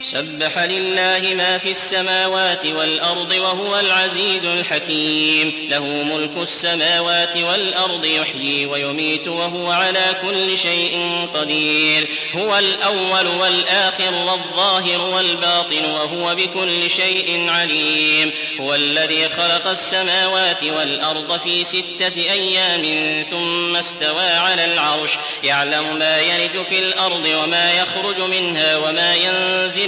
سبح لله ما في السماوات والأرض وهو العزيز الحكيم. له ملك السماوات والأرض يحيي ويميت وهو على كل شيء قدير. هو الأول والآخر والظاهر والباطن وهو بكل شيء عليم. هو الذي خلق السماوات والأرض في ستة أيام ثم استوى على العرش. يعلم ما يلج في الأرض وما يخرج منها وما ينزل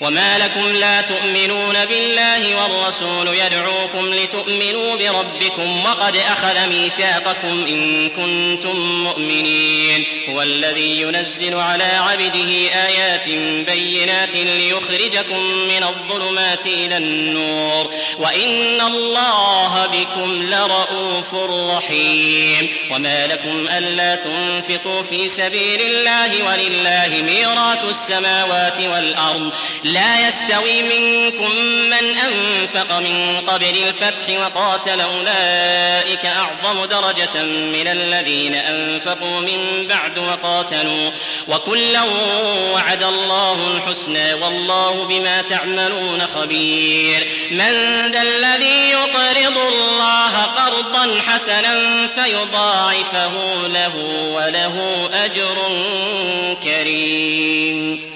وما لكم لا تؤمنون بالله والرسول يدعوكم لتؤمنوا بربكم وقد أخذ ميثاقكم إن كنتم مؤمنين هو الذي ينزل على عبده آيات بينات ليخرجكم من الظلمات إلى النور وإن الله بكم لرؤوف رحيم وما لكم ألا تنفقوا في سبيل الله ولله ميراث السماوات والأرض لا يستوي منكم من أنفق من قبل الفتح وقاتل أولئك أعظم درجة من الذين أنفقوا من بعد وقاتلوا وكلا وعد الله الحسنى والله بما تعملون خبير من ذا الذي يقرض الله قرضا حسنا فيضاعفه له وله أجر كريم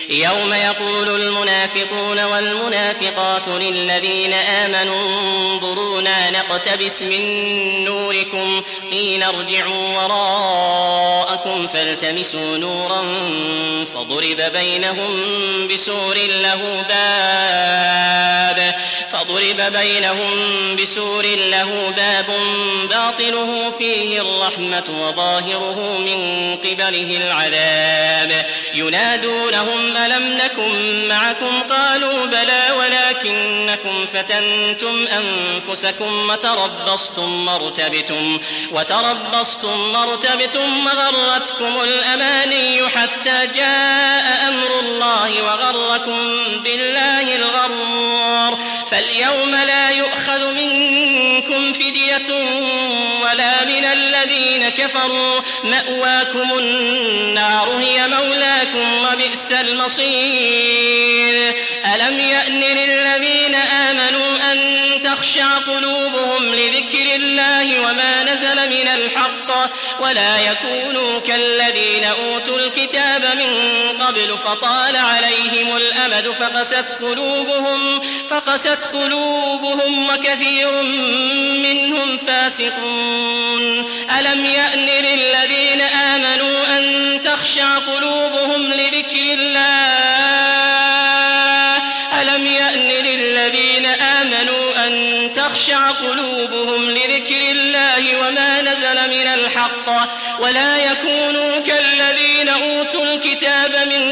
يوم يقول المنافقون والمنافقات للذين آمنوا انظرونا نقتبس من نوركم قيل ارجعوا وراءكم فالتمسوا نورا فضرب بينهم بسور له باب فضرب بينهم بسور له باب باطنه فيه الرحمة وظاهره من قبله العذاب ينادونهم ألم نكن معكم قالوا بلى ولكنكم فتنتم أنفسكم وتربصتم مرتبتم وتربصتم مرتبتم وغرتكم الأماني حتى جاء أمر الله وغركم بالله الغرور فاليوم لا يؤخذ منكم فدية ولا من الذين كفروا. مأواكم النار هي مولاكم وبئس المصير. ألم يأن للذين آمنوا أن تخشع قلوبهم لذكر الله وما نزل من الحق؟ ولا يكونوا كالذين أوتوا الكتاب من قبل فطال عليهم الأمد فقست قلوبهم فقست قلوبهم وكثير منهم فاسقون. ألم يأن للذين آمنوا أن تخشع قلوبهم لذكر الله؟ ألم يأن للذين آمنوا أن تخشع قلوبهم لذكر الله وما نزل من الحق ولا يكونوا كالذين أوتوا الكتاب من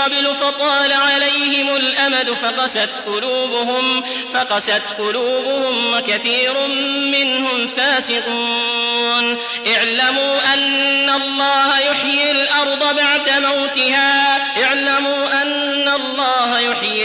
قبل فطال عليهم الأمد فقست قلوبهم فقست قلوبهم وكثير منهم فاسقون. اعلموا أن الله يحيي الأرض بعد موتها.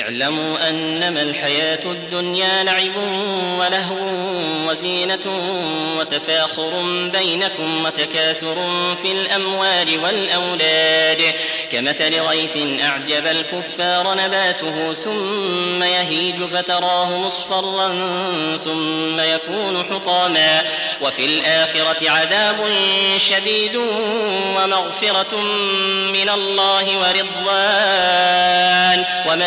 اعلموا أنما الحياة الدنيا لعب ولهو وزينة وتفاخر بينكم وتكاثر في الأموال والأولاد. كمثل غيث أعجب الكفار نباته ثم يهيج فتراه مصفرا ثم يكون حطاما. وفي الآخرة عذاب شديد ومغفرة من الله ورضوان. وما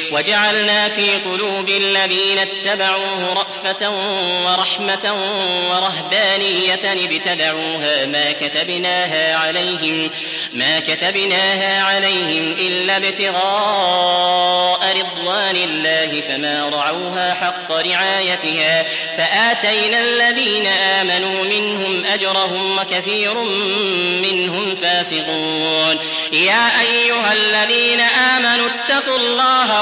وجعلنا في قلوب الذين اتبعوه رأفة ورحمة ورهبانية ابتدعوا ابتغوها ما كتبناها عليهم ما كتبناها عليهم إلا ابتغاء رضوان الله فما رعوها حق رعايتها فآتينا الذين آمنوا منهم أجرهم وكثير منهم فاسقون. يا أيها الذين آمنوا اتقوا الله